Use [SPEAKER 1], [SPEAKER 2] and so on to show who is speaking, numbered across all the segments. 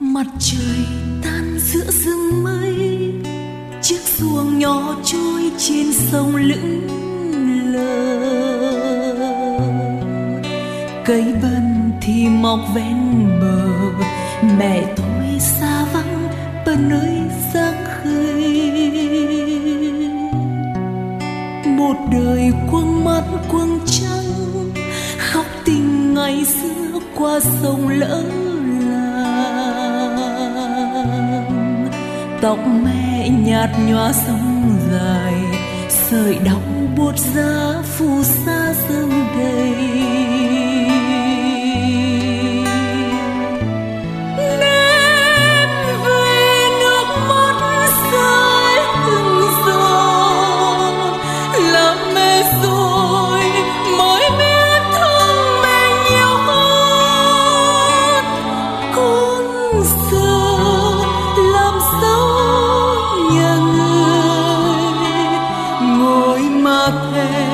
[SPEAKER 1] mặt trời tan giữa rừng mây, chiếc xuồng nhỏ trôi trên sông lững lờ. Cây bần thì mọc ven bờ, mẹ tôi xa vắng bên nơi một đời quăng mắt quăng trắng, khóc tình ngày xưa qua sông lỡ làng. Tóc mẹ nhạt nhòa sông dài, sợi đau buốt giá phù sa dâng đầy. nothing.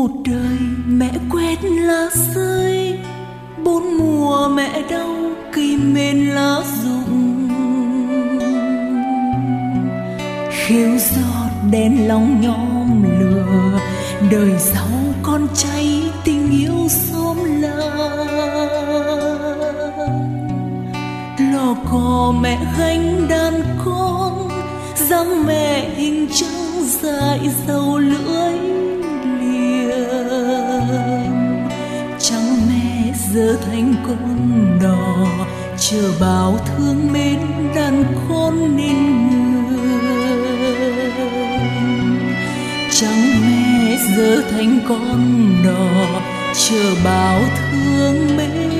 [SPEAKER 1] Một đời mẹ quét lá rơi, bốn mùa mẹ đau cây mên lá rụng. Khiêu giọt đèn lòng nhóm lửa, đời sau con cháy tình yêu xóm làng. Lò cò mẹ gánh đàn con, dáng mẹ hình trắng dài dầu giờ thành con đò, chờ bao thương mến đàn con nên người trắng mẹ giờ thành con đò, chờ bao thương mến